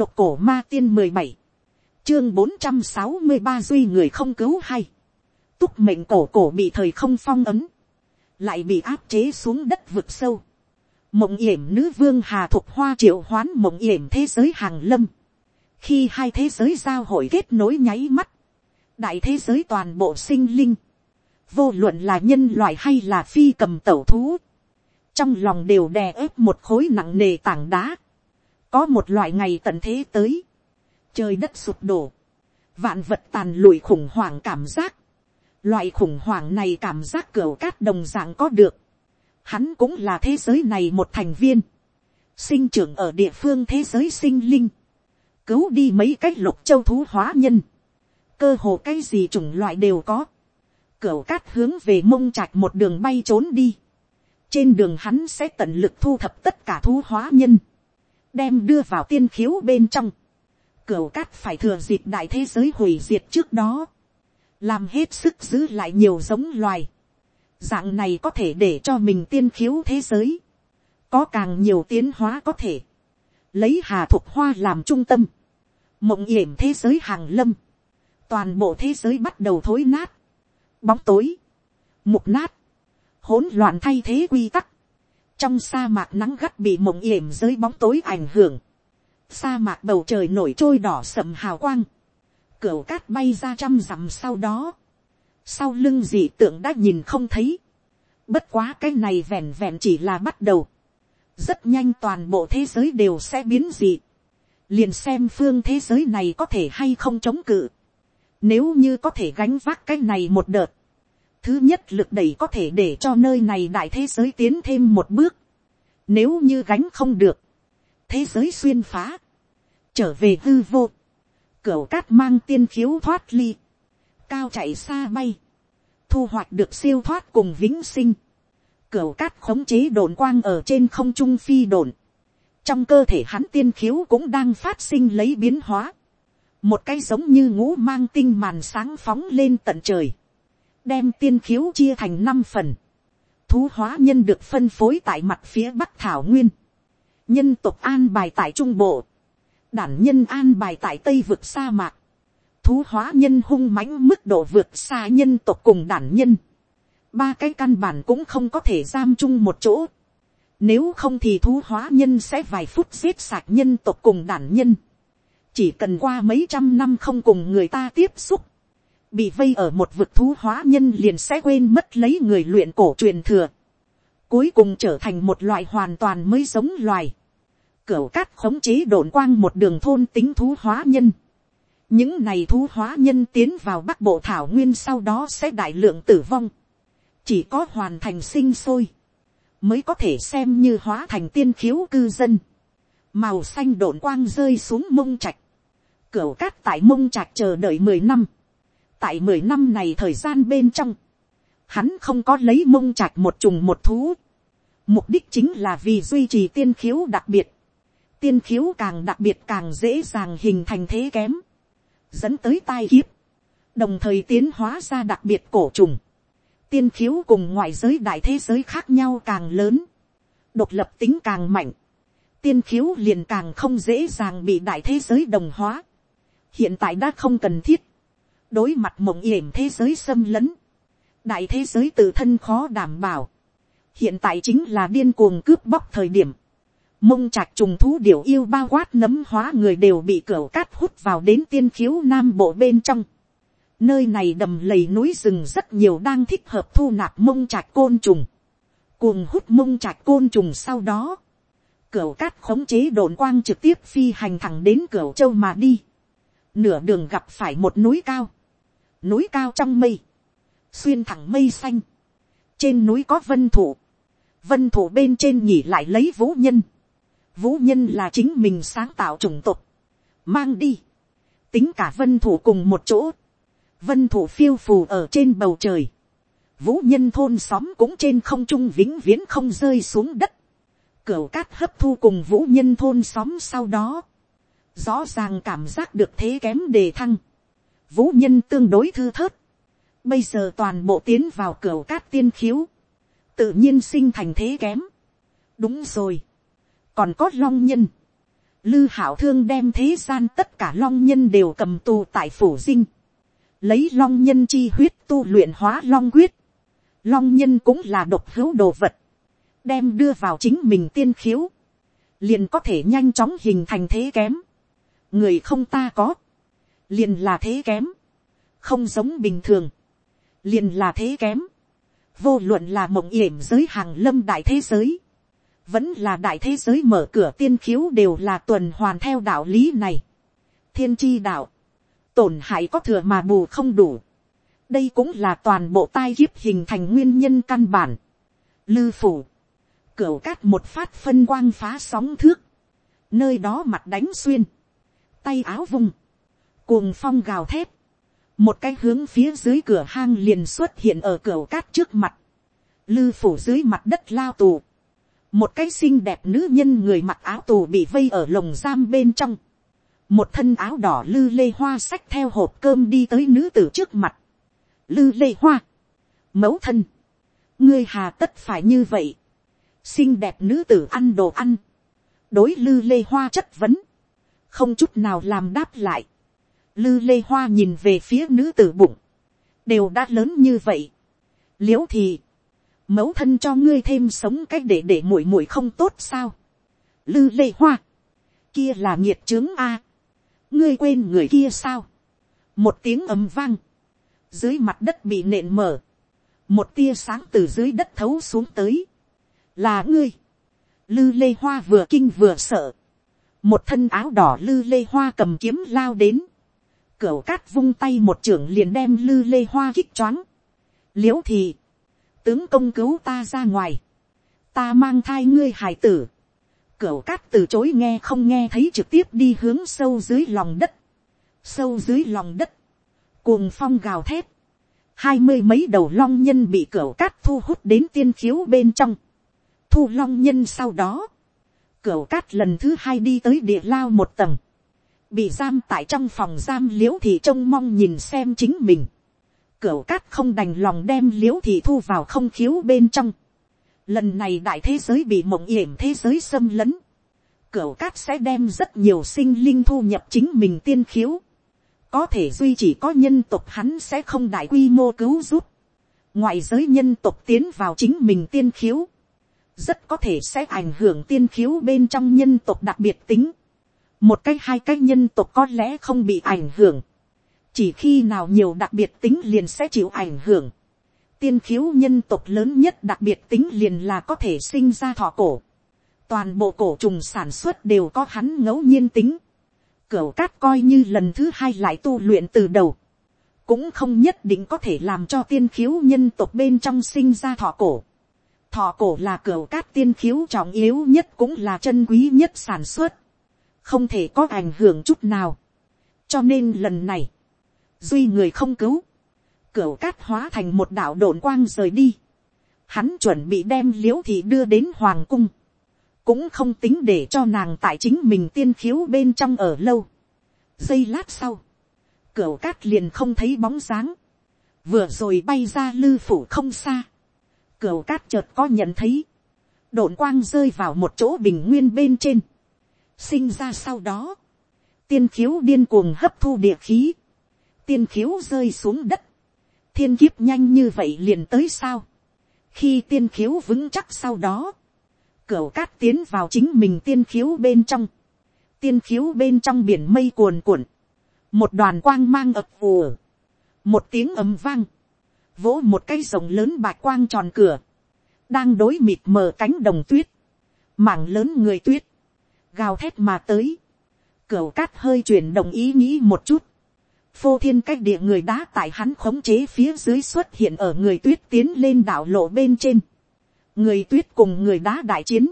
độc cổ ma tiên mười bảy, chương bốn trăm sáu mươi ba duy người không cứu hay, túc mệnh cổ cổ bị thời không phong ấm, lại bị áp chế xuống đất vực sâu, mộng yểm nữ vương hà thục hoa triệu hoán mộng yểm thế giới hàng lâm, khi hai thế giới giao hội kết nối nháy mắt, đại thế giới toàn bộ sinh linh, vô luận là nhân loại hay là phi cầm tẩu thú, trong lòng đều đè ép một khối nặng nề tảng đá, có một loại ngày tận thế tới, trời đất sụp đổ, vạn vật tàn lụi khủng hoảng cảm giác, loại khủng hoảng này cảm giác cửa cát đồng dạng có được, hắn cũng là thế giới này một thành viên, sinh trưởng ở địa phương thế giới sinh linh, cứu đi mấy cách lục châu thú hóa nhân, cơ hồ cái gì chủng loại đều có, cửa cát hướng về mông trạch một đường bay trốn đi, trên đường hắn sẽ tận lực thu thập tất cả thú hóa nhân, đem đưa vào tiên khiếu bên trong, cửu cát phải thừa dịp đại thế giới hủy diệt trước đó, làm hết sức giữ lại nhiều giống loài, dạng này có thể để cho mình tiên khiếu thế giới, có càng nhiều tiến hóa có thể, lấy hà thục hoa làm trung tâm, mộng yểm thế giới hàng lâm, toàn bộ thế giới bắt đầu thối nát, bóng tối, mục nát, hỗn loạn thay thế quy tắc, trong sa mạc nắng gắt bị mộng yểm dưới bóng tối ảnh hưởng, sa mạc bầu trời nổi trôi đỏ sậm hào quang, cửa cát bay ra trăm dặm sau đó, sau lưng dị tượng đã nhìn không thấy, bất quá cái này vẹn vẹn chỉ là bắt đầu, rất nhanh toàn bộ thế giới đều sẽ biến dị, liền xem phương thế giới này có thể hay không chống cự, nếu như có thể gánh vác cái này một đợt, thứ nhất lực đẩy có thể để cho nơi này đại thế giới tiến thêm một bước, nếu như gánh không được, thế giới xuyên phá, trở về hư vô, Cửu cát mang tiên khiếu thoát ly, cao chạy xa bay, thu hoạch được siêu thoát cùng vĩnh sinh, Cửu cát khống chế đồn quang ở trên không trung phi đồn, trong cơ thể hắn tiên khiếu cũng đang phát sinh lấy biến hóa, một cái giống như ngũ mang tinh màn sáng phóng lên tận trời, đem tiên khiếu chia thành năm phần, thú hóa nhân được phân phối tại mặt phía bắc thảo nguyên, nhân tộc an bài tại trung bộ, đản nhân an bài tại tây vực sa mạc, thú hóa nhân hung mãnh mức độ vượt xa nhân tộc cùng đản nhân, ba cái căn bản cũng không có thể giam chung một chỗ, nếu không thì thú hóa nhân sẽ vài phút giết sạch nhân tộc cùng đản nhân, chỉ cần qua mấy trăm năm không cùng người ta tiếp xúc, bị vây ở một vực thú hóa nhân liền sẽ quên mất lấy người luyện cổ truyền thừa, cuối cùng trở thành một loại hoàn toàn mới giống loài, cửu cát khống chế đồn quang một đường thôn tính thú hóa nhân. những này thú hóa nhân tiến vào bắc bộ thảo nguyên sau đó sẽ đại lượng tử vong. chỉ có hoàn thành sinh sôi, mới có thể xem như hóa thành tiên khiếu cư dân. màu xanh đồn quang rơi xuống mông trạch. cửu cát tại mông trạch chờ đợi mười năm tại mười năm này thời gian bên trong, hắn không có lấy mông trạch một trùng một thú. Mục đích chính là vì duy trì tiên khiếu đặc biệt. Tiên khiếu càng đặc biệt càng dễ dàng hình thành thế kém, dẫn tới tai kiếp, đồng thời tiến hóa ra đặc biệt cổ trùng, tiên khiếu cùng ngoại giới đại thế giới khác nhau càng lớn, độc lập tính càng mạnh, tiên khiếu liền càng không dễ dàng bị đại thế giới đồng hóa, hiện tại đã không cần thiết, đối mặt mộng yểm thế giới xâm lấn, đại thế giới tự thân khó đảm bảo, hiện tại chính là điên cuồng cướp bóc thời điểm, mông trạc trùng thú điểu yêu bao quát nấm hóa người đều bị cửa cát hút vào đến tiên khiếu nam bộ bên trong. Nơi này đầm lầy núi rừng rất nhiều đang thích hợp thu nạp mông trạc côn trùng. Cuồng hút mông trạc côn trùng sau đó. Cửa cát khống chế đồn quang trực tiếp phi hành thẳng đến cửa châu mà đi. Nửa đường gặp phải một núi cao. Núi cao trong mây. Xuyên thẳng mây xanh. Trên núi có vân thủ. Vân thủ bên trên nhỉ lại lấy vũ nhân. Vũ nhân là chính mình sáng tạo chủng tộc, mang đi, tính cả vân thủ cùng một chỗ, vân thủ phiêu phù ở trên bầu trời, vũ nhân thôn xóm cũng trên không trung vĩnh viễn không rơi xuống đất, cửa cát hấp thu cùng vũ nhân thôn xóm sau đó, rõ ràng cảm giác được thế kém đề thăng, vũ nhân tương đối thư thớt, bây giờ toàn bộ tiến vào cửa cát tiên khiếu, tự nhiên sinh thành thế kém, đúng rồi, còn có long nhân, lư hảo thương đem thế gian tất cả long nhân đều cầm tù tại phủ dinh, lấy long nhân chi huyết tu luyện hóa long huyết, long nhân cũng là độc hữu đồ vật, đem đưa vào chính mình tiên khiếu, liền có thể nhanh chóng hình thành thế kém, người không ta có, liền là thế kém, không giống bình thường, liền là thế kém, vô luận là mộng yểm giới hàng lâm đại thế giới, vẫn là đại thế giới mở cửa tiên khiếu đều là tuần hoàn theo đạo lý này. thiên chi đạo, tổn hại có thừa mà bù không đủ. đây cũng là toàn bộ tai kiếp hình thành nguyên nhân căn bản. lư phủ, cửa cát một phát phân quang phá sóng thước, nơi đó mặt đánh xuyên, tay áo vùng, cuồng phong gào thép một cái hướng phía dưới cửa hang liền xuất hiện ở cửa cát trước mặt, lư phủ dưới mặt đất lao tù, một cái xinh đẹp nữ nhân người mặc áo tù bị vây ở lồng giam bên trong, một thân áo đỏ lư lê hoa xách theo hộp cơm đi tới nữ tử trước mặt, lư lê hoa, mẫu thân, ngươi hà tất phải như vậy, xinh đẹp nữ tử ăn đồ ăn, đối lư lê hoa chất vấn, không chút nào làm đáp lại, lư lê hoa nhìn về phía nữ tử bụng, đều đã lớn như vậy, l i ễ u thì, mẫu thân cho ngươi thêm sống cách để để muội muội không tốt sao. lư lê hoa, kia là nhiệt trướng a. ngươi quên người kia sao. một tiếng ầm vang, dưới mặt đất bị nện mở, một tia sáng từ dưới đất thấu xuống tới, là ngươi. lư lê hoa vừa kinh vừa sợ, một thân áo đỏ lư lê hoa cầm kiếm lao đến, cửu cát vung tay một trưởng liền đem lư lê hoa kích choáng, l i ễ u thì, tướng công cứu ta ra ngoài, ta mang thai ngươi hài tử, cửu cát từ chối nghe không nghe thấy trực tiếp đi hướng sâu dưới lòng đất, sâu dưới lòng đất, cuồng phong gào thét, hai mươi mấy đầu long nhân bị cửu cát thu hút đến tiên khiếu bên trong, thu long nhân sau đó, cửu cát lần thứ hai đi tới địa lao một tầng, bị giam tại trong phòng giam l i ễ u thị trông mong nhìn xem chính mình, cửa cát không đành lòng đem liễu thị thu vào không khiếu bên trong. Lần này đại thế giới bị mộng yểm thế giới xâm lấn. cửa cát sẽ đem rất nhiều sinh linh thu nhập chính mình tiên khiếu. Có thể duy chỉ có nhân tộc hắn sẽ không đại quy mô cứu giúp. Ngoại giới nhân tộc tiến vào chính mình tiên khiếu. Rất có thể sẽ ảnh hưởng tiên khiếu bên trong nhân tộc đặc biệt tính. Một cái hai cái nhân tộc có lẽ không bị ảnh hưởng chỉ khi nào nhiều đặc biệt tính liền sẽ chịu ảnh hưởng. tiên khiếu nhân tộc lớn nhất đặc biệt tính liền là có thể sinh ra thọ cổ. toàn bộ cổ trùng sản xuất đều có hắn ngẫu nhiên tính. cửu cát coi như lần thứ hai lại tu luyện từ đầu. cũng không nhất định có thể làm cho tiên khiếu nhân tộc bên trong sinh ra thọ cổ. thọ cổ là cửu cát tiên khiếu trọng yếu nhất cũng là chân quý nhất sản xuất không thể có ảnh hưởng chút nào. cho nên lần này, duy người không cứu, cửu cát hóa thành một đạo đồn quang rời đi, hắn chuẩn bị đem l i ễ u thị đưa đến hoàng cung, cũng không tính để cho nàng tại chính mình tiên khiếu bên trong ở lâu. giây lát sau, cửu cát liền không thấy bóng dáng, vừa rồi bay ra lư phủ không xa, cửu cát chợt có nhận thấy, đồn quang rơi vào một chỗ bình nguyên bên trên, sinh ra sau đó, tiên khiếu điên cuồng hấp thu địa khí, tiên khiếu rơi xuống đất, thiên kiếp nhanh như vậy liền tới sao, khi tiên khiếu vững chắc sau đó, cửa cát tiến vào chính mình tiên khiếu bên trong, tiên khiếu bên trong biển mây cuồn cuộn, một đoàn quang mang ập vùa, một tiếng ầm vang, vỗ một cây rồng lớn bạc quang tròn cửa, đang đối mịt mờ cánh đồng tuyết, mảng lớn người tuyết, gào thét mà tới, cửa cát hơi chuyển đồng ý nghĩ một chút, phô thiên cách địa người đá tại hắn khống chế phía dưới xuất hiện ở người tuyết tiến lên đảo lộ bên trên. người tuyết cùng người đá đại chiến.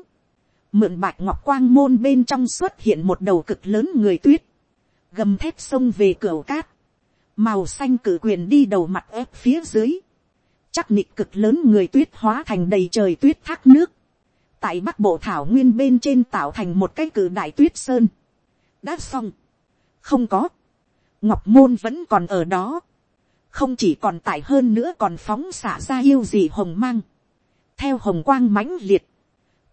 mượn bạch ngọc quang môn bên trong xuất hiện một đầu cực lớn người tuyết. gầm thép sông về cửa cát. màu xanh cử quyền đi đầu mặt ép phía dưới. chắc nịch cực lớn người tuyết hóa thành đầy trời tuyết thác nước tại bắc bộ thảo nguyên bên trên tạo thành một cái cử đại tuyết sơn. đã xong. không có ngọc môn vẫn còn ở đó, không chỉ còn tại hơn nữa còn phóng xả ra yêu gì hồng mang, theo hồng quang mãnh liệt,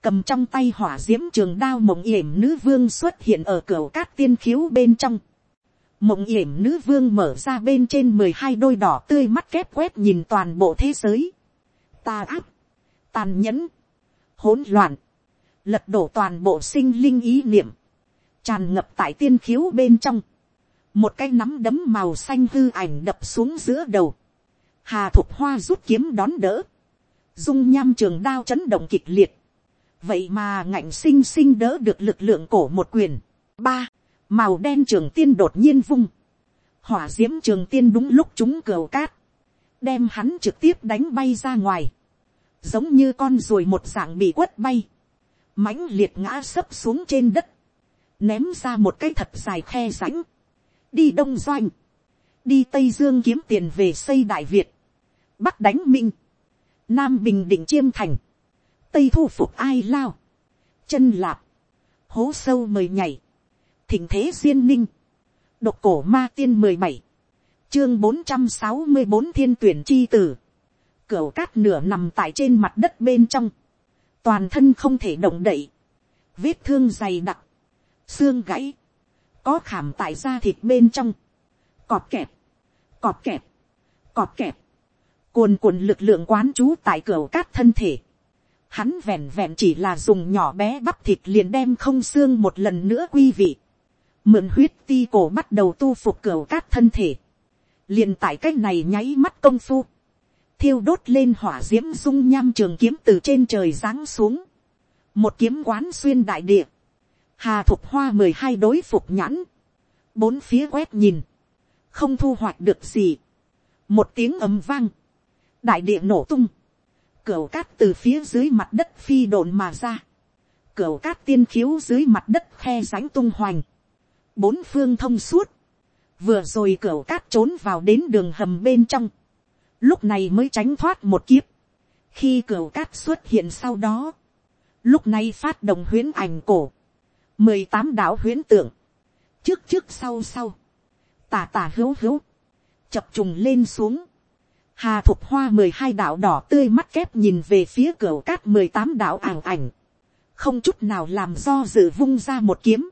cầm trong tay hỏa d i ễ m trường đao mộng yểm nữ vương xuất hiện ở cửa cát tiên khiếu bên trong. mộng yểm nữ vương mở ra bên trên mười hai đôi đỏ tươi mắt kép quét nhìn toàn bộ thế giới. ta áp, tàn nhẫn, hỗn loạn, lật đổ toàn bộ sinh linh ý niệm, tràn ngập tại tiên khiếu bên trong. Một cái nắm đấm màu xanh hư ảnh đập xuống giữa đầu, hà thục hoa rút kiếm đón đỡ, dung nham trường đao chấn động kịch liệt, vậy mà ngạnh sinh sinh đỡ được lực lượng cổ một quyền. ba, màu đen trường tiên đột nhiên vung, hỏa d i ễ m trường tiên đúng lúc chúng cờ cát, đem hắn trực tiếp đánh bay ra ngoài, giống như con ruồi một dạng bị quất bay, mãnh liệt ngã sấp xuống trên đất, ném ra một cái thật dài khe rãnh, đi đông doanh, đi tây dương kiếm tiền về xây đại việt, bắc đánh minh, nam bình định chiêm thành, tây thu phục ai lao, chân lạp, hố sâu mời nhảy, thỉnh thế duyên ninh, độc cổ ma tiên mười bảy, chương bốn trăm sáu mươi bốn thiên tuyển chi tử, cửa cát nửa nằm tại trên mặt đất bên trong, toàn thân không thể động đậy, vết thương dày đặc, xương gãy, có khảm tại da thịt bên trong, cọp kẹp, cọp kẹp, cọp kẹp, cuồn cuộn lực lượng quán trú tại cửa cát thân thể, hắn vẹn vẹn chỉ là dùng nhỏ bé bắp thịt liền đem không xương một lần nữa quy vị, mượn huyết ti cổ bắt đầu tu phục cửa cát thân thể, liền tại cái này nháy mắt công phu, thiêu đốt lên hỏa d i ễ m dung nham trường kiếm từ trên trời giáng xuống, một kiếm quán xuyên đại địa, hà thục hoa mười hai đối phục nhãn, bốn phía quét nhìn, không thu hoạch được gì, một tiếng ầm vang, đại địa nổ tung, cửa cát từ phía dưới mặt đất phi đồn mà ra. cửa cát tiên khiếu dưới mặt đất khe rãnh tung hoành. Bốn phương thông suốt. Vừa rồi cửa cát trốn vào đến đường hầm bên trong. Lúc này mới tránh thoát một kiếp. Khi cửu cát xuất hiện sau đó. Lúc này phát động huyến ảnh cổ. mười tám đạo huyến tượng. Trước trước sau sau. Tả tả hữu hữu. Chập trùng lên xuống Hà thục hoa mười hai đạo đỏ tươi mắt kép nhìn về phía cửa cát mười tám đạo ảng ảnh. Không chút nào làm do dự vung ra một kiếm.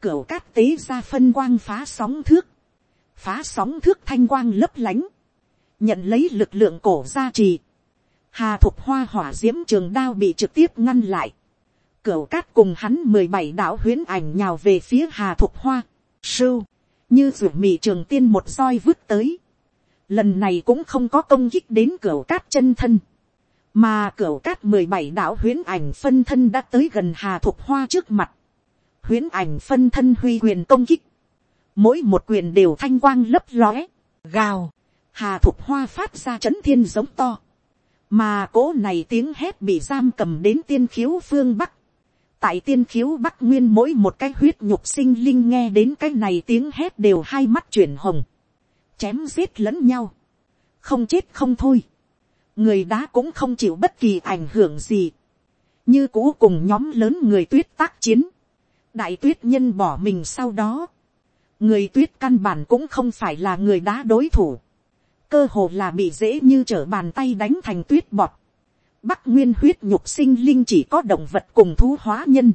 Cửa cát tế ra phân quang phá sóng thước. Phá sóng thước thanh quang lấp lánh. Nhận lấy lực lượng cổ gia trì. Hà thục hoa hỏa diễm trường đao bị trực tiếp ngăn lại. Cửu cát cùng hắn mười bảy đạo huyến ảnh nhào về phía hà thục hoa. Sưu. Như rủ mị trường tiên một roi vứt tới lần này cũng không có công kích đến cửa cát chân thân, mà cửa cát mười bảy đạo huyến ảnh phân thân đã tới gần hà thục hoa trước mặt, huyến ảnh phân thân huy quyền công kích, mỗi một quyền đều thanh quang lấp lóe, gào, hà thục hoa phát ra c h ấ n thiên giống to, mà cố này tiếng hét bị giam cầm đến tiên khiếu phương bắc, tại tiên khiếu bắc nguyên mỗi một cái huyết nhục sinh linh nghe đến cái này tiếng hét đều hai mắt chuyển hồng, chém giết lẫn nhau, không chết không thôi, người đá cũng không chịu bất kỳ ảnh hưởng gì, như cũ cùng nhóm lớn người tuyết tác chiến, đại tuyết nhân bỏ mình sau đó, người tuyết căn bản cũng không phải là người đá đối thủ, cơ hồ là bị dễ như trở bàn tay đánh thành tuyết bọt, bắc nguyên huyết nhục sinh linh chỉ có động vật cùng thú hóa nhân,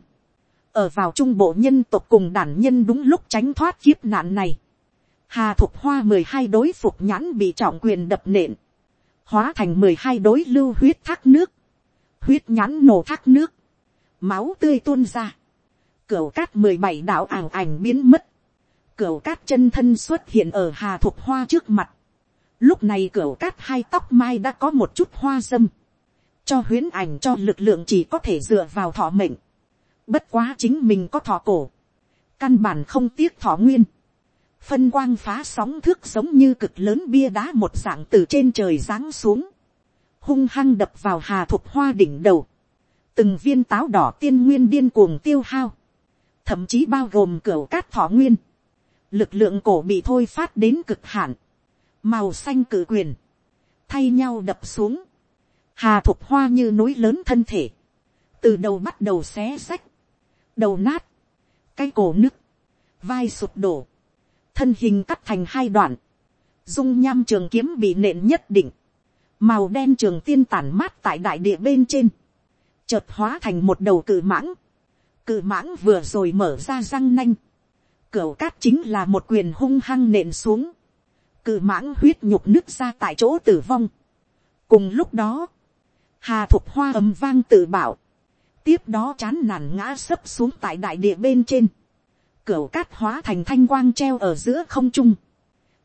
ở vào trung bộ nhân tộc cùng đàn nhân đúng lúc tránh thoát kiếp nạn này, Hà thục hoa mười hai đối phục nhãn bị trọng quyền đập nện. Hóa thành mười hai đối lưu huyết thác nước. Huyết nhãn nổ thác nước. Máu tươi tuôn ra. Cửu cát mười bảy đạo ảng ảnh biến mất. Cửu cát chân thân xuất hiện ở hà thục hoa trước mặt. Lúc này cửa cát hai tóc mai đã có một chút hoa dâm. Cho huyến ảnh cho lực lượng chỉ có thể dựa vào thọ mệnh. Bất quá chính mình có thọ cổ. Căn bản không tiếc thọ nguyên phân quang phá sóng thước giống như cực lớn bia đá một dạng từ trên trời giáng xuống, hung hăng đập vào hà thục hoa đỉnh đầu, từng viên táo đỏ tiên nguyên điên cuồng tiêu hao, thậm chí bao gồm cửa cát thọ nguyên, lực lượng cổ bị thôi phát đến cực hạn, màu xanh cử quyền, thay nhau đập xuống, hà thục hoa như núi lớn thân thể, từ đầu bắt đầu xé sách, đầu nát, cái cổ nứt, vai sụp đổ, thân hình cắt thành hai đoạn, dung nham trường kiếm bị nện nhất định, màu đen trường tiên tản mát tại đại địa bên trên, chợt hóa thành một đầu cự mãng, cự mãng vừa rồi mở ra răng nanh, cửu cát chính là một quyền hung hăng nện xuống, cự mãng huyết nhục nứt ra tại chỗ tử vong. cùng lúc đó, hà thục hoa ầm vang tự bảo, tiếp đó chán nản ngã sấp xuống tại đại địa bên trên, cửa cát hóa thành thanh quang treo ở giữa không trung,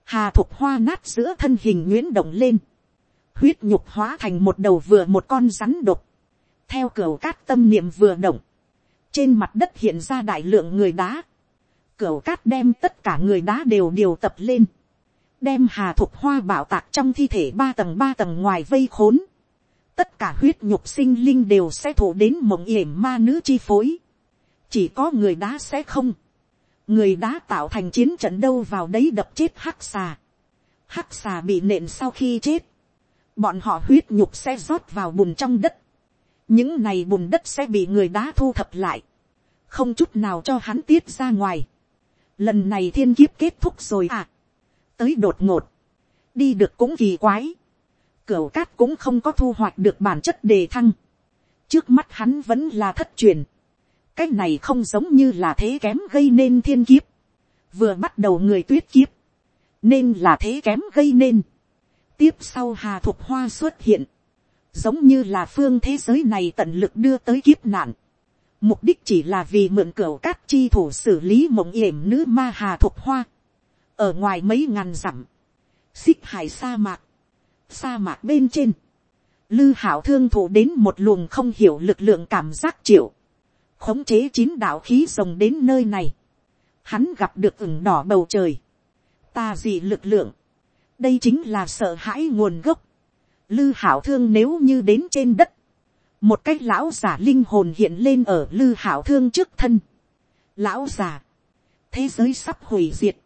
hà thục hoa nát giữa thân hình nguyễn động lên, huyết nhục hóa thành một đầu vừa một con rắn độc, theo cửa cát tâm niệm vừa động, trên mặt đất hiện ra đại lượng người đá, cửa cát đem tất cả người đá đều điều tập lên, đem hà thục hoa bảo tạc trong thi thể ba tầng ba tầng ngoài vây khốn, tất cả huyết nhục sinh linh đều sẽ thụ đến mộng yểm ma nữ chi phối, chỉ có người đá sẽ không, người đá tạo thành chiến trận đâu vào đấy đập chết hắc xà, hắc xà bị nện sau khi chết, bọn họ huyết nhục sẽ rót vào bùn trong đất, những này bùn đất sẽ bị người đá thu thập lại, không chút nào cho hắn tiết ra ngoài. lần này thiên kiếp kết thúc rồi à, tới đột ngột, đi được cũng kỳ quái, cửu cát cũng không có thu hoạch được bản chất đề thăng, trước mắt hắn vẫn là thất truyền, cái này không giống như là thế kém gây nên thiên kiếp, vừa bắt đầu người tuyết kiếp, nên là thế kém gây nên, tiếp sau hà thục hoa xuất hiện, giống như là phương thế giới này tận lực đưa tới kiếp nạn, mục đích chỉ là vì mượn cửa cát chi thủ xử lý mộng yểm nữ ma hà thục hoa, ở ngoài mấy ngàn dặm, xích hải sa mạc, sa mạc bên trên, lư hảo thương thủ đến một luồng không hiểu lực lượng cảm giác triệu, khống chế chín đạo khí rồng đến nơi này, hắn gặp được ửng đỏ bầu trời, ta gì lực lượng, đây chính là sợ hãi nguồn gốc, lư hảo thương nếu như đến trên đất, một cái lão giả linh hồn hiện lên ở lư hảo thương trước thân. lão giả, thế giới sắp hủy diệt,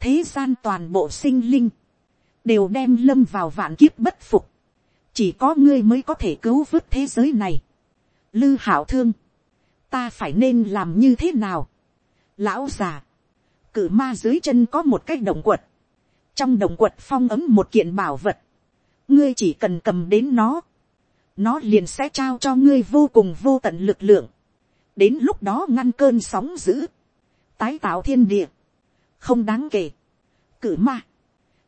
thế gian toàn bộ sinh linh, đều đem lâm vào vạn kiếp bất phục, chỉ có ngươi mới có thể cứu vớt thế giới này. lư hảo thương, ta phải nên làm như thế nào. lão già, cử ma dưới chân có một cái động quật, trong động quật phong ấm một kiện bảo vật, ngươi chỉ cần cầm đến nó, nó liền sẽ trao cho ngươi vô cùng vô tận lực lượng, đến lúc đó ngăn cơn sóng dữ, tái tạo thiên địa, không đáng kể, cử ma,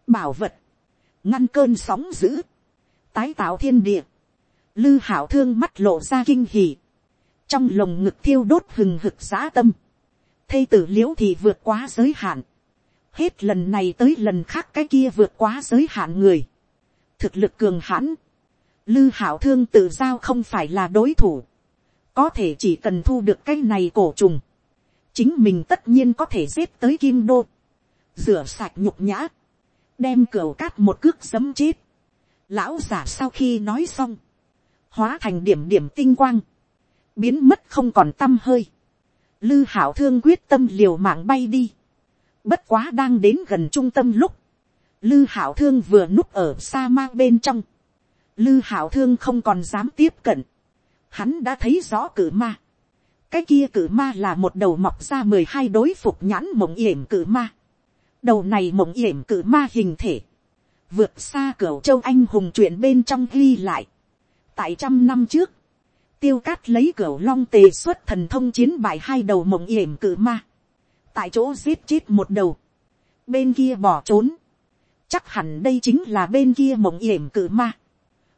bảo vật, ngăn cơn sóng dữ, tái tạo thiên địa, lư hảo thương mắt lộ ra kinh hỉ, trong lồng ngực thiêu đốt hừng hực giá tâm, thây tử l i ễ u thì vượt quá giới hạn, hết lần này tới lần khác cái kia vượt quá giới hạn người, thực lực cường hãn, lư hảo thương tự giao không phải là đối thủ, có thể chỉ cần thu được cái này cổ trùng, chính mình tất nhiên có thể giết tới kim đô, rửa sạch nhục nhã, đem cửa cát một cước giấm chết, lão giả sau khi nói xong, hóa thành điểm điểm tinh quang, biến mất không còn t â m hơi. lư hảo thương quyết tâm liều mạng bay đi. bất quá đang đến gần trung tâm lúc, lư hảo thương vừa núp ở sa mang bên trong. lư hảo thương không còn dám tiếp cận. hắn đã thấy rõ cử ma cái kia cự ma là một đầu mọc ra mười hai đối phục nhãn mộng yểm cự ma. đầu này mộng yểm cự ma hình thể. vượt xa cửa châu anh hùng chuyện bên trong ghi lại. tại trăm năm trước, tiêu cát lấy cửa long tề xuất thần thông chiến bại hai đầu mộng yểm cự ma, tại chỗ giết chết một đầu, bên kia bỏ trốn, chắc hẳn đây chính là bên kia mộng yểm cự ma.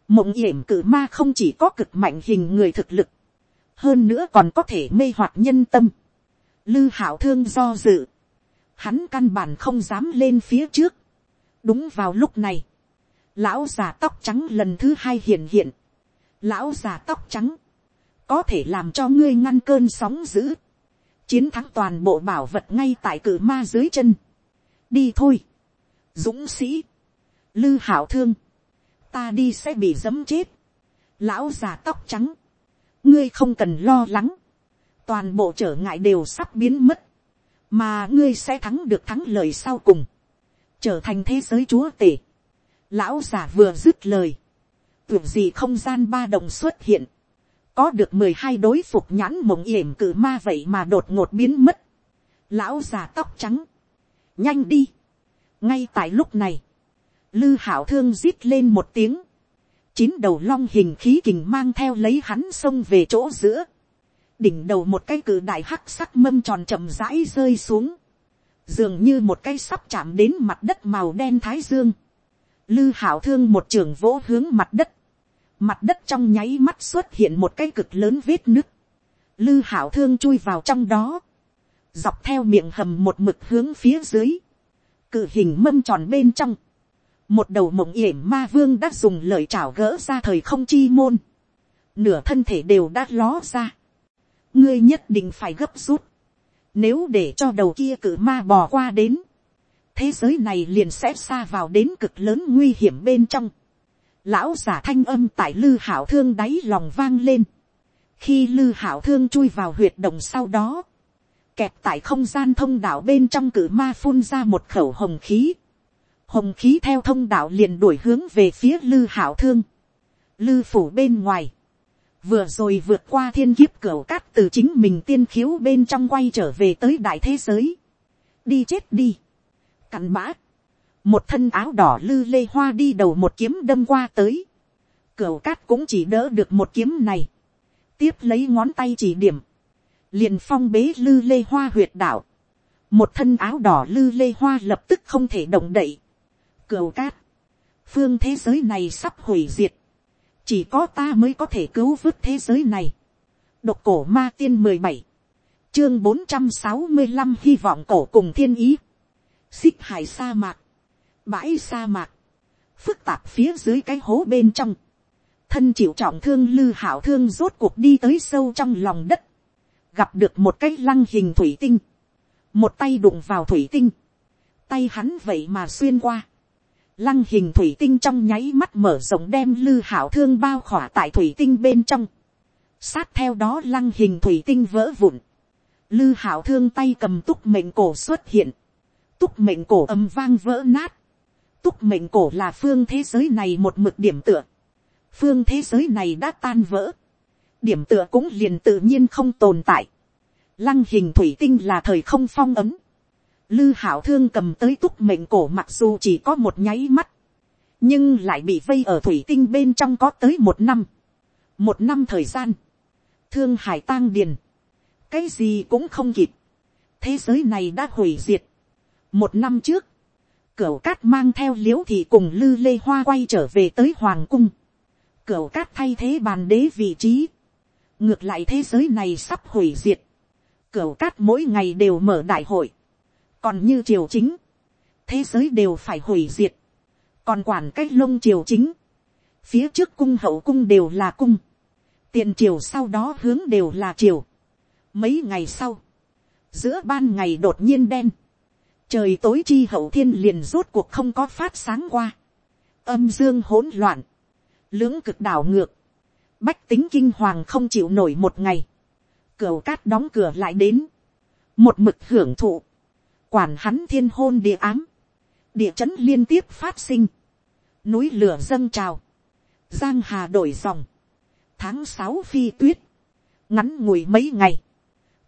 mộng yểm cự ma không chỉ có cực mạnh hình người thực lực, hơn nữa còn có thể mê hoặc nhân tâm. lư hảo thương do dự, hắn căn bản không dám lên phía trước. đúng vào lúc này, lão già tóc trắng lần thứ hai hiện hiện, lão già tóc trắng, có thể làm cho ngươi ngăn cơn sóng dữ, chiến thắng toàn bộ bảo vật ngay tại cử ma dưới chân. đi thôi, dũng sĩ, lư hảo thương, ta đi sẽ bị dấm chết, lão già tóc trắng, ngươi không cần lo lắng, toàn bộ trở ngại đều sắp biến mất, mà ngươi sẽ thắng được thắng lời sau cùng, trở thành thế giới chúa tể. Lão già vừa dứt lời, tưởng gì không gian ba đồng xuất hiện, có được mười hai đối phục nhãn mộng yểm cử ma vậy mà đột ngột biến mất. lão già tóc trắng, nhanh đi. ngay tại lúc này, lư hảo thương rít lên một tiếng, chín đầu long hình khí kình mang theo lấy hắn xông về chỗ giữa, đỉnh đầu một cái cử đại hắc sắc mâm tròn chậm rãi rơi xuống, dường như một cái sắp chạm đến mặt đất màu đen thái dương, lư hảo thương một trường vỗ hướng mặt đất, mặt đất trong nháy mắt xuất hiện một cái cực lớn vết nứt, lư hảo thương chui vào trong đó, dọc theo miệng hầm một mực hướng phía dưới, cự hình mâm tròn bên trong, một đầu mộng yểm ma vương đã dùng lời chảo gỡ ra thời không chi môn, nửa thân thể đều đã ló ra, ngươi nhất định phải gấp rút, nếu để cho đầu kia cự ma bò qua đến, thế giới này liền sẽ xa vào đến cực lớn nguy hiểm bên trong. Lão giả thanh âm tại lư hảo thương đáy lòng vang lên. khi lư hảo thương chui vào huyệt động sau đó, kẹp tại không gian thông đạo bên trong cử ma phun ra một khẩu hồng khí hồng khí theo thông đạo liền đuổi hướng về phía lư hảo thương. lư phủ bên ngoài, vừa rồi vượt qua thiên kiếp cửa cát từ chính mình tiên khiếu bên trong quay trở về tới đại thế giới. đi chết đi. cặn bã. một thân áo đỏ lư lê hoa đi đầu một kiếm đâm qua tới. cửa cát cũng chỉ đỡ được một kiếm này. tiếp lấy ngón tay chỉ điểm liền phong bế lư lê hoa huyệt đạo, một thân áo đỏ lư lê hoa lập tức không thể động đậy, cửu cát, phương thế giới này sắp hủy diệt, chỉ có ta mới có thể cứu vớt thế giới này, độc cổ ma tiên mười bảy, chương bốn trăm sáu mươi năm hy vọng cổ cùng thiên ý, xích hải sa mạc, bãi sa mạc, phức tạp phía dưới cái hố bên trong, thân chịu trọng thương lư hảo thương rốt cuộc đi tới sâu trong lòng đất, gặp được một cái lăng hình thủy tinh, một tay đụng vào thủy tinh, tay hắn vậy mà xuyên qua, lăng hình thủy tinh trong nháy mắt mở rộng đem lư hảo thương bao khỏa tại thủy tinh bên trong, sát theo đó lăng hình thủy tinh vỡ vụn, lư hảo thương tay cầm túc mệnh cổ xuất hiện, túc mệnh cổ âm vang vỡ nát, túc mệnh cổ là phương thế giới này một mực điểm tựa, phương thế giới này đã tan vỡ, điểm tựa cũng liền tự nhiên không tồn tại. Lăng hình thủy tinh là thời không phong ấm. Lư hảo thương cầm tới túc mệnh cổ mặc dù chỉ có một nháy mắt. Nhưng lại bị vây ở thủy tinh bên trong có tới một năm. Một năm thời gian. Thương hải tang điền. Cái gì cũng không kịp. Thế giới này đã hủy diệt. Một năm trước. Cửu cát mang theo liễu thị cùng lư lê hoa quay trở về tới hoàng cung. Cửu cát thay thế bàn đế vị trí ngược lại thế giới này sắp hủy diệt, cửu cát mỗi ngày đều mở đại hội, còn như triều chính, thế giới đều phải hủy diệt, còn quản cách lông triều chính, phía trước cung hậu cung đều là cung, tiền triều sau đó hướng đều là triều. Mấy ngày sau, giữa ban ngày đột nhiên đen, trời tối chi hậu thiên liền rốt cuộc không có phát sáng qua, âm dương hỗn loạn, lưỡng cực đảo ngược, bách tính kinh hoàng không chịu nổi một ngày, cửa cát đóng cửa lại đến, một mực hưởng thụ, quản hắn thiên hôn địa ám, địa chấn liên tiếp phát sinh, núi lửa dâng trào, giang hà đổi dòng, tháng sáu phi tuyết, ngắn ngủi mấy ngày,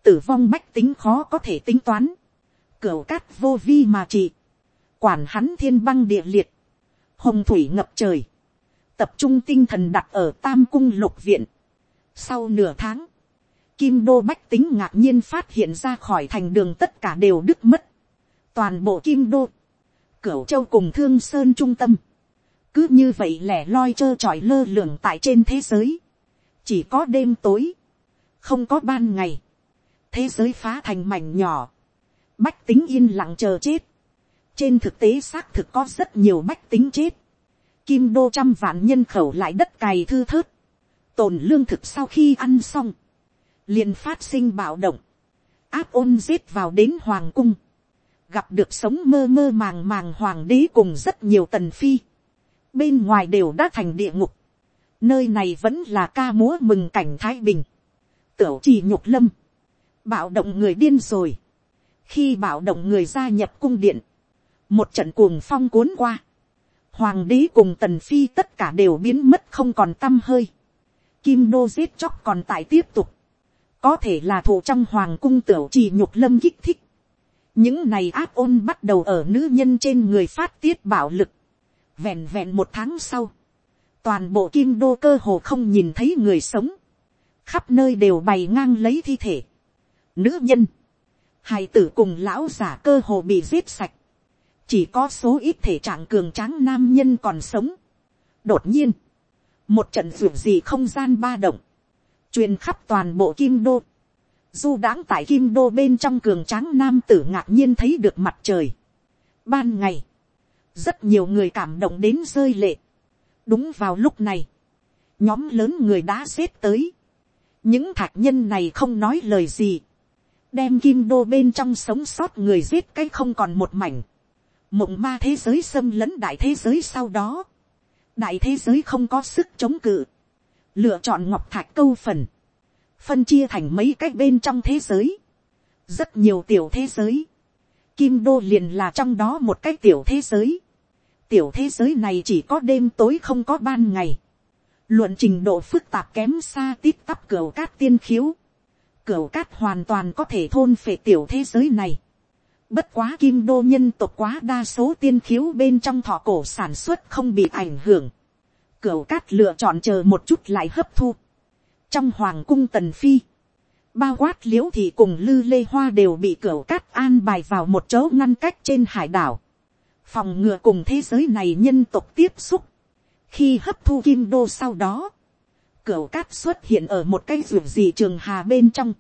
tử vong bách tính khó có thể tính toán, cửa cát vô vi mà trị, quản hắn thiên băng địa liệt, hồng thủy ngập trời, tập trung tinh thần đặt ở tam cung lục viện. Sau nửa tháng, kim đô bách tính ngạc nhiên phát hiện ra khỏi thành đường tất cả đều đứt mất. Toàn bộ kim đô, cửu châu cùng thương sơn trung tâm. Cứ như vậy lẻ loi trơ trọi lơ lửng tại trên thế giới. Chỉ có đêm tối, không có ban ngày. Thế giới phá thành mảnh nhỏ. Bách tính yên lặng chờ chết. Trên thực tế xác thực có rất nhiều bách tính chết kim đô trăm vạn nhân khẩu lại đất cày thư thớt, tồn lương thực sau khi ăn xong, liền phát sinh bạo động, áp ôn giết vào đến hoàng cung, gặp được sống mơ mơ màng màng hoàng đế cùng rất nhiều tần phi, bên ngoài đều đã thành địa ngục, nơi này vẫn là ca múa mừng cảnh thái bình, tửu trì nhục lâm, bạo động người điên rồi, khi bạo động người gia nhập cung điện, một trận cuồng phong cuốn qua, hoàng đế cùng tần phi tất cả đều biến mất không còn tâm hơi. kim đô giết chóc còn tại tiếp tục. có thể là thủ trong hoàng cung tiểu trì nhục lâm kích thích những này áp ôn bắt đầu ở nữ nhân trên người phát tiết bạo lực. vẹn vẹn một tháng sau, toàn bộ kim đô cơ hồ không nhìn thấy người sống, khắp nơi đều bày ngang lấy thi thể, nữ nhân, hài tử cùng lão giả cơ hồ bị giết sạch, chỉ có số ít thể trạng cường tráng nam nhân còn sống. đột nhiên, một trận ruột gì không gian ba động, truyền khắp toàn bộ kim đô, du đãng tại kim đô bên trong cường tráng nam tử ngạc nhiên thấy được mặt trời. ban ngày, rất nhiều người cảm động đến rơi lệ. đúng vào lúc này, nhóm lớn người đã xếp tới. những thạc nhân này không nói lời gì, đem kim đô bên trong sống sót người giết cái không còn một mảnh. mộng ma thế giới xâm lấn đại thế giới sau đó, đại thế giới không có sức chống cự, lựa chọn ngọc thạch câu phần, phân chia thành mấy cái bên trong thế giới, rất nhiều tiểu thế giới, kim đô liền là trong đó một cái tiểu thế giới, tiểu thế giới này chỉ có đêm tối không có ban ngày, luận trình độ phức tạp kém xa tít tắp cửa cát tiên khiếu, cửa cát hoàn toàn có thể thôn phệ tiểu thế giới này, Bất quá kim đô nhân tộc quá đa số tiên khiếu bên trong thọ cổ sản xuất không bị ảnh hưởng. Cửu cát lựa chọn chờ một chút lại hấp thu trong hoàng cung tần phi, bao quát l i ễ u thì cùng lư lê hoa đều bị cửa cát an bài vào một chỗ ngăn cách trên hải đảo, phòng ngừa cùng thế giới này nhân tục tiếp xúc, khi hấp thu kim đô sau đó, cửa cát xuất hiện ở một cái ruộng gì trường hà bên trong,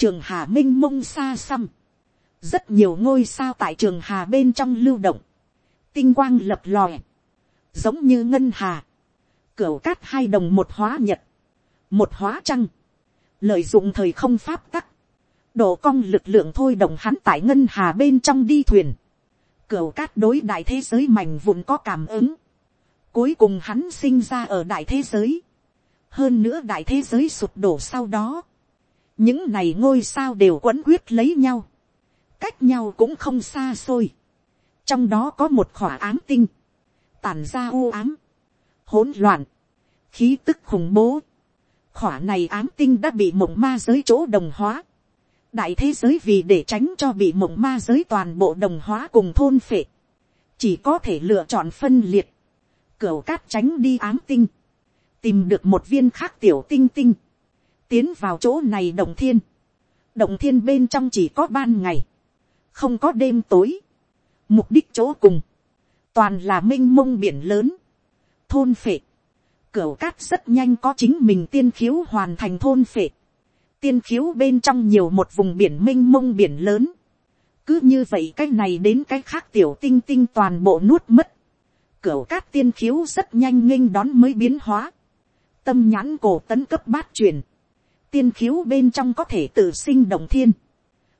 trường hà m i n h mông xa xăm, rất nhiều ngôi sao tại trường hà bên trong lưu động, tinh quang lập lòe, giống như ngân hà, cửa cát hai đồng một hóa nhật, một hóa trăng, lợi dụng thời không pháp tắc, đổ cong lực lượng thôi đồng hắn tại ngân hà bên trong đi thuyền, cửa cát đối đại thế giới mảnh vụn có cảm ứng, cuối cùng hắn sinh ra ở đại thế giới, hơn nữa đại thế giới sụp đổ sau đó, những này ngôi sao đều quấn quyết lấy nhau, cách nhau cũng không xa xôi, trong đó có một khỏa ám tinh, tàn ra u ám, hỗn loạn, khí tức khủng bố, khỏa này ám tinh đã bị mộng ma giới chỗ đồng hóa. đại thế giới vì để tránh cho bị mộng ma giới toàn bộ đồng hóa cùng thôn phệ, chỉ có thể lựa chọn phân liệt, cửa cát tránh đi ám tinh, tìm được một viên khác tiểu tinh tinh, tiến vào chỗ này đồng thiên, đồng thiên bên trong chỉ có ban ngày, không có đêm tối, mục đích chỗ cùng, toàn là m i n h mông biển lớn, thôn phệ, Cửu cát rất nhanh có chính mình tiên khiếu hoàn thành thôn phệ. Tiên khiếu bên trong nhiều một vùng biển mênh mông biển lớn. Cứ như vậy cái này đến cái khác tiểu tinh tinh toàn bộ nuốt mất. Cửu cát tiên khiếu rất nhanh nghênh đón mới biến hóa. Tâm nhãn cổ tấn cấp bát truyền. Tiên khiếu bên trong có thể tự sinh động thiên.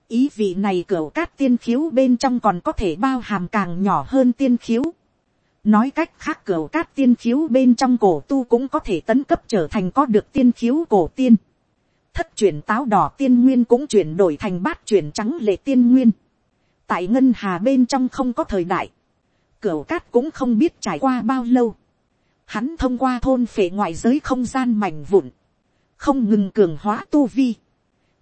Ý vị này cửu cát tiên khiếu bên trong còn có thể bao hàm càng nhỏ hơn tiên khiếu nói cách khác cửa cát tiên khiếu bên trong cổ tu cũng có thể tấn cấp trở thành có được tiên khiếu cổ tiên. thất chuyển táo đỏ tiên nguyên cũng chuyển đổi thành bát chuyển trắng lệ tiên nguyên. tại ngân hà bên trong không có thời đại, cửa cát cũng không biết trải qua bao lâu. hắn thông qua thôn phệ ngoại giới không gian mảnh vụn, không ngừng cường hóa tu vi.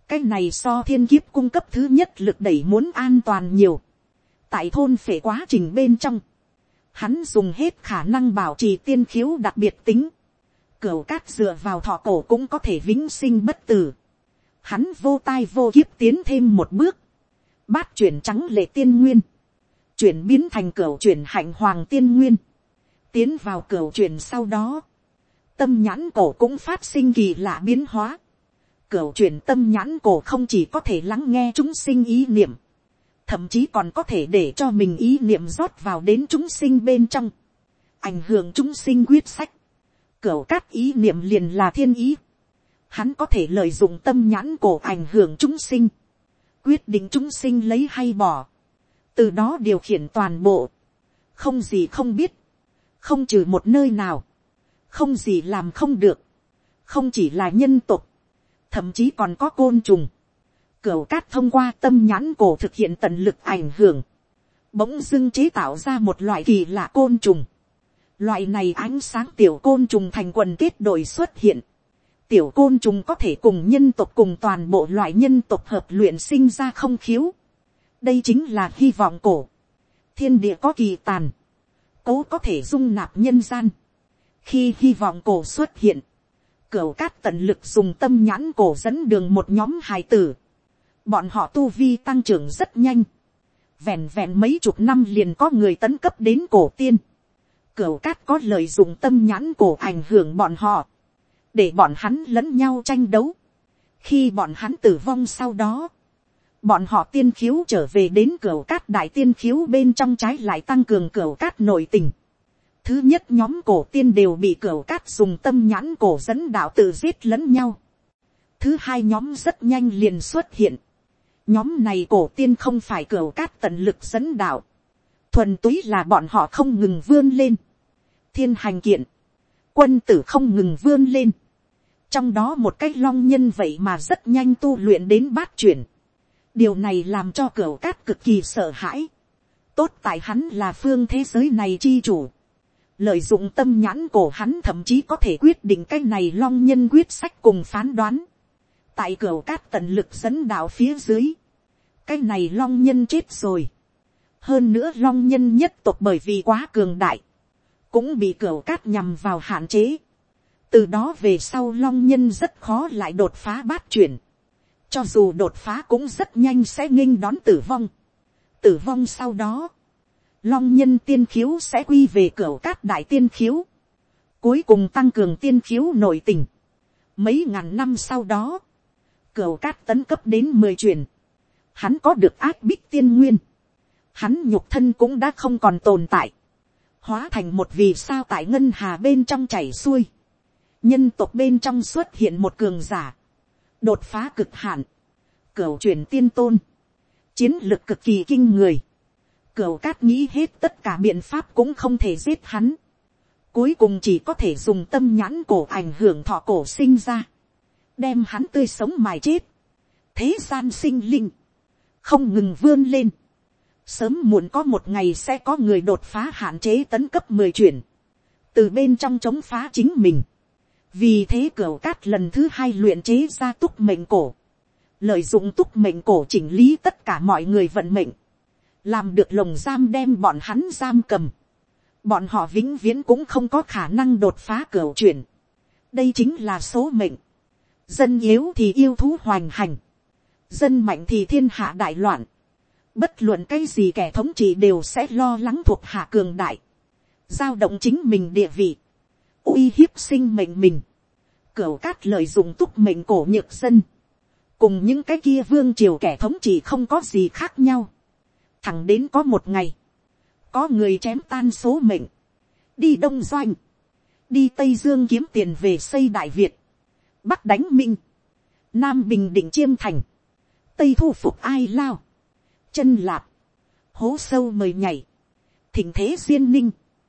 cái này so thiên kiếp cung cấp thứ nhất lực đẩy muốn an toàn nhiều. tại thôn phệ quá trình bên trong, hắn dùng hết khả năng bảo trì tiên khiếu đặc biệt tính, cửu cát dựa vào thọ cổ cũng có thể vĩnh sinh bất tử, hắn vô tai vô kiếp tiến thêm một bước, bát chuyển trắng lệ tiên nguyên, chuyển biến thành cửu chuyển hạnh hoàng tiên nguyên, tiến vào cửu chuyển sau đó, tâm nhãn cổ cũng phát sinh kỳ lạ biến hóa, cửu chuyển tâm nhãn cổ không chỉ có thể lắng nghe chúng sinh ý niệm, thậm chí còn có thể để cho mình ý niệm rót vào đến chúng sinh bên trong, ảnh hưởng chúng sinh quyết sách, cửu cát ý niệm liền là thiên ý, hắn có thể lợi dụng tâm nhãn cổ ảnh hưởng chúng sinh, quyết định chúng sinh lấy hay bỏ, từ đó điều khiển toàn bộ, không gì không biết, không trừ một nơi nào, không gì làm không được, không chỉ là nhân tục, thậm chí còn có côn trùng, Cửu cát thông qua tâm nhãn cổ thực hiện tận lực ảnh hưởng. Bỗng dưng chế tạo ra một loại kỳ lạ côn trùng. Loại này ánh sáng tiểu côn trùng thành quần kết đội xuất hiện. Tiểu côn trùng có thể cùng nhân tộc cùng toàn bộ loại nhân tộc hợp luyện sinh ra không khiếu. Đây chính là hy vọng cổ. Thiên địa có kỳ tàn. Cố có thể dung nạp nhân gian. khi hy vọng cổ xuất hiện, cửu cát tận lực dùng tâm nhãn cổ dẫn đường một nhóm hài tử bọn họ tu vi tăng trưởng rất nhanh. vẹn vẹn mấy chục năm liền có người tấn cấp đến cổ tiên. cửu cát có lợi dụng tâm nhãn cổ ảnh hưởng bọn họ, để bọn hắn lẫn nhau tranh đấu. khi bọn hắn tử vong sau đó, bọn họ tiên khiếu trở về đến cửa cát đại tiên khiếu bên trong trái lại tăng cường cửa cát nội tình. Thứ nhất nhóm cổ tiên đều bị cửa cát dùng tâm nhãn cổ dẫn đạo tự giết lẫn nhau. Thứ hai nhóm rất nhanh liền xuất hiện. Nhóm này cổ tiên không phải cửa cát tận lực dẫn đạo. Thuần túy là bọn họ không ngừng vươn lên. Thiên hành kiện. Quân tử không ngừng vươn lên. Trong đó một cách long nhân vậy mà rất nhanh tu luyện đến bát chuyển điều này làm cho cửa cát cực kỳ sợ hãi. tốt tại hắn là phương thế giới này chi chủ. lợi dụng tâm nhãn cổ hắn thậm chí có thể quyết định cái này long nhân quyết sách cùng phán đoán. tại cửa cát tận lực dẫn đạo phía dưới cái này long nhân chết rồi. hơn nữa long nhân nhất tộc bởi vì quá cường đại. cũng bị cửa cát nhằm vào hạn chế. từ đó về sau long nhân rất khó lại đột phá bát chuyển cho dù đột phá cũng rất nhanh sẽ nghinh đón tử vong. Tử vong sau đó. Long nhân tiên khiếu sẽ quy về cửa cát đại tiên khiếu. Cuối cùng tăng cường tiên khiếu nội tình. Mấy ngàn năm sau đó. Cửa cát tấn cấp đến mười chuyển. Hắn có được ác bích tiên nguyên. Hắn nhục thân cũng đã không còn tồn tại. Hóa thành một vì sao tại ngân hà bên trong chảy xuôi. Nhân tộc bên trong xuất hiện một cường giả. Đột phá cực hạn, cửu truyền tiên tôn, chiến lực cực kỳ kinh người, cửu cát nghĩ hết tất cả biện pháp cũng không thể giết hắn, cuối cùng chỉ có thể dùng tâm nhãn cổ ảnh hưởng thọ cổ sinh ra, đem hắn tươi sống mài chết, thế gian sinh linh, không ngừng vươn lên, sớm muộn có một ngày sẽ có người đột phá hạn chế tấn cấp mười chuyển, từ bên trong chống phá chính mình, vì thế cửa cát lần thứ hai luyện chế ra túc mệnh cổ, lợi dụng túc mệnh cổ chỉnh lý tất cả mọi người vận mệnh, làm được lồng giam đem bọn hắn giam cầm, bọn họ vĩnh viễn cũng không có khả năng đột phá cửa chuyển, đây chính là số mệnh, dân yếu thì yêu thú hoành hành, dân mạnh thì thiên hạ đại loạn, bất luận cái gì kẻ thống trị đều sẽ lo lắng thuộc hạ cường đại, giao động chính mình địa vị, uy hiếp sinh mệnh mình, cửu cát lợi dụng túc mệnh cổ nhược dân, cùng những cái kia vương triều kẻ thống trị không có gì khác nhau, thẳng đến có một ngày, có người chém tan số mệnh, đi đông doanh, đi tây dương kiếm tiền về xây đại việt, bắc đánh minh, nam bình định chiêm thành, tây thu phục ai lao, chân lạp, hố sâu mời nhảy, thỉnh thế duyên ninh,